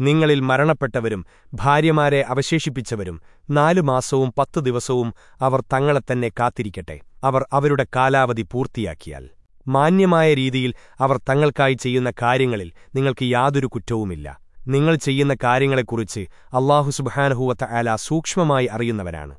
നിങ്ങളിൽ മരണപ്പെട്ടവരും ഭാര്യമാരെ അവശേഷിപ്പിച്ചവരും നാലു മാസവും പത്തു ദിവസവും അവർ തങ്ങളെത്തന്നെ കാത്തിരിക്കട്ടെ. അവർ അവരുടെ കാലാവധി പൂർത്തിയാക്കിയാൽ. മാന്യമായ രീതിയിൽ അവർ തങ്ങൾക്കായി ചെയ്യുന്ന കാര്യങ്ങളിൽ നിങ്ങൾക്ക് യാതൊരു കുറ്റവുമില്ല. നിങ്ങൾ ചെയ്യുന്ന കാര്യങ്ങളെക്കുറിച്ച് അള്ളാഹു സുബഹാനഹുവത്ത ആല സൂക്ഷ്മമായി അറിയുന്നവനാണ്.